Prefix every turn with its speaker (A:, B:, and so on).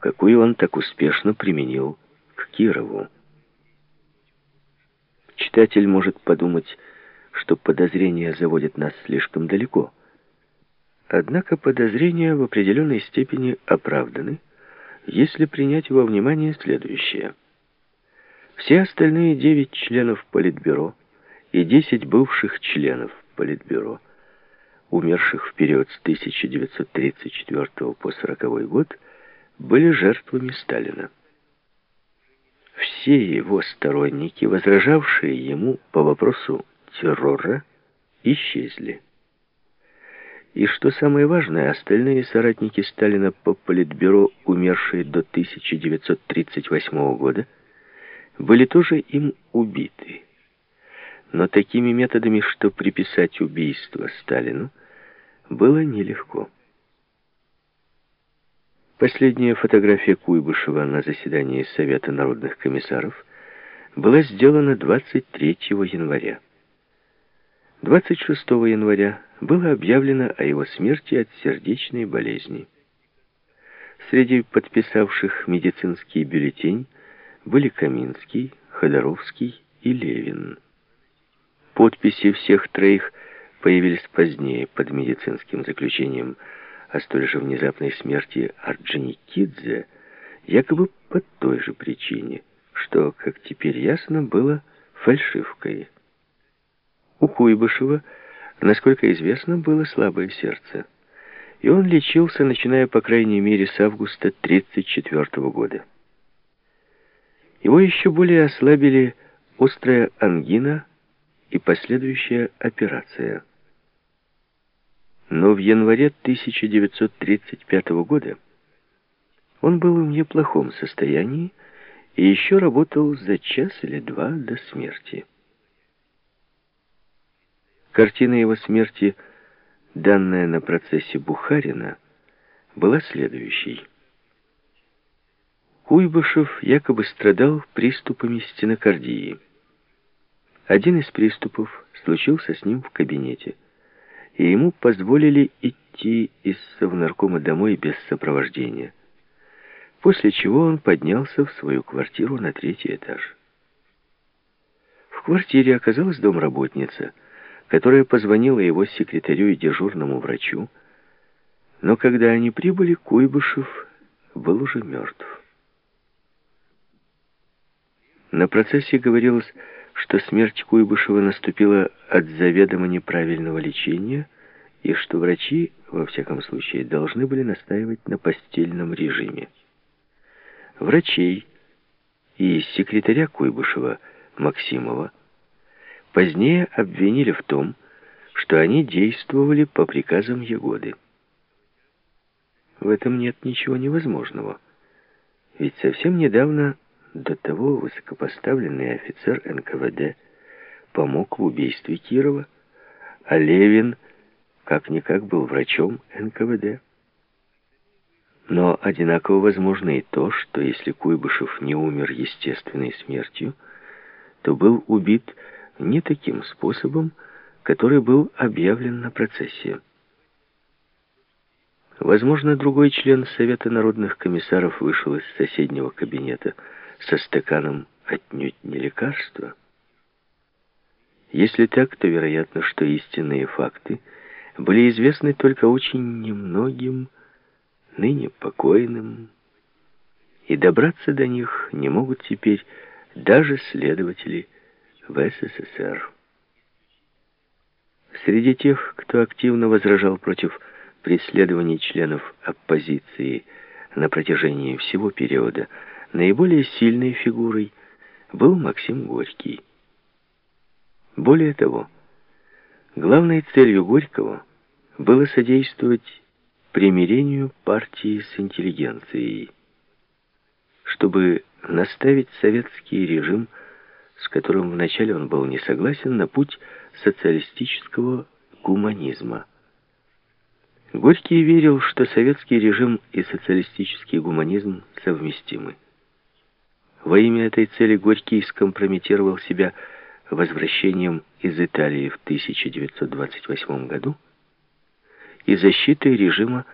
A: какую он так успешно применил к Кирову. Читатель может подумать, что подозрения заводят нас слишком далеко. Однако подозрения в определенной степени оправданы, если принять во внимание следующее. Все остальные девять членов Политбюро и десять бывших членов Политбюро, умерших в период с 1934 по 1940 год, были жертвами Сталина. Все его сторонники, возражавшие ему по вопросу террора, исчезли. И что самое важное, остальные соратники Сталина по Политбюро, умершие до 1938 года, были тоже им убиты. Но такими методами, что приписать убийство Сталину, было нелегко. Последняя фотография Куйбышева на заседании Совета народных комиссаров была сделана 23 января. 26 января было объявлено о его смерти от сердечной болезни. Среди подписавших медицинский бюллетень были Каминский, Ходоровский и Левин. Подписи всех троих появились позднее под медицинским заключением о столь же внезапной смерти Орджоникидзе, якобы по той же причине, что, как теперь ясно, было фальшивкой. У Куйбышева, насколько известно, было слабое сердце, и он лечился, начиная, по крайней мере, с августа 1934 года. Его еще более ослабили острая ангина и последующая операция. Но в январе 1935 года он был в неплохом состоянии и еще работал за час или два до смерти. Картина его смерти, данная на процессе Бухарина, была следующей. Куйбышев якобы страдал приступами стенокардии. Один из приступов случился с ним в кабинете, и ему позволили идти из Совнаркома домой без сопровождения, после чего он поднялся в свою квартиру на третий этаж. В квартире оказалась домработница, которая позвонила его секретарю и дежурному врачу, но когда они прибыли, Куйбышев был уже мертв. На процессе говорилось, что смерть Куйбышева наступила от заведомо неправильного лечения и что врачи, во всяком случае, должны были настаивать на постельном режиме. Врачей и секретаря Куйбышева Максимова позднее обвинили в том, что они действовали по приказам Егоды. В этом нет ничего невозможного. Ведь совсем недавно до того высокопоставленный офицер НКВД помог в убийстве Кирова, а Левин как-никак был врачом НКВД. Но одинаково возможно и то, что если Куйбышев не умер естественной смертью, то был убит не таким способом, который был объявлен на процессе. Возможно, другой член Совета народных комиссаров вышел из соседнего кабинета – со стаканом отнюдь не лекарство. Если так, то вероятно, что истинные факты были известны только очень немногим, ныне покойным, и добраться до них не могут теперь даже следователи в СССР. Среди тех, кто активно возражал против преследований членов оппозиции на протяжении всего периода Наиболее сильной фигурой был Максим Горький. Более того, главной целью Горького было содействовать примирению партии с интеллигенцией, чтобы наставить советский режим, с которым вначале он был не согласен, на путь социалистического гуманизма. Горький верил, что советский режим и социалистический гуманизм совместимы. Во имя этой цели Горький скомпрометировал себя возвращением из Италии в 1928 году и защитой режима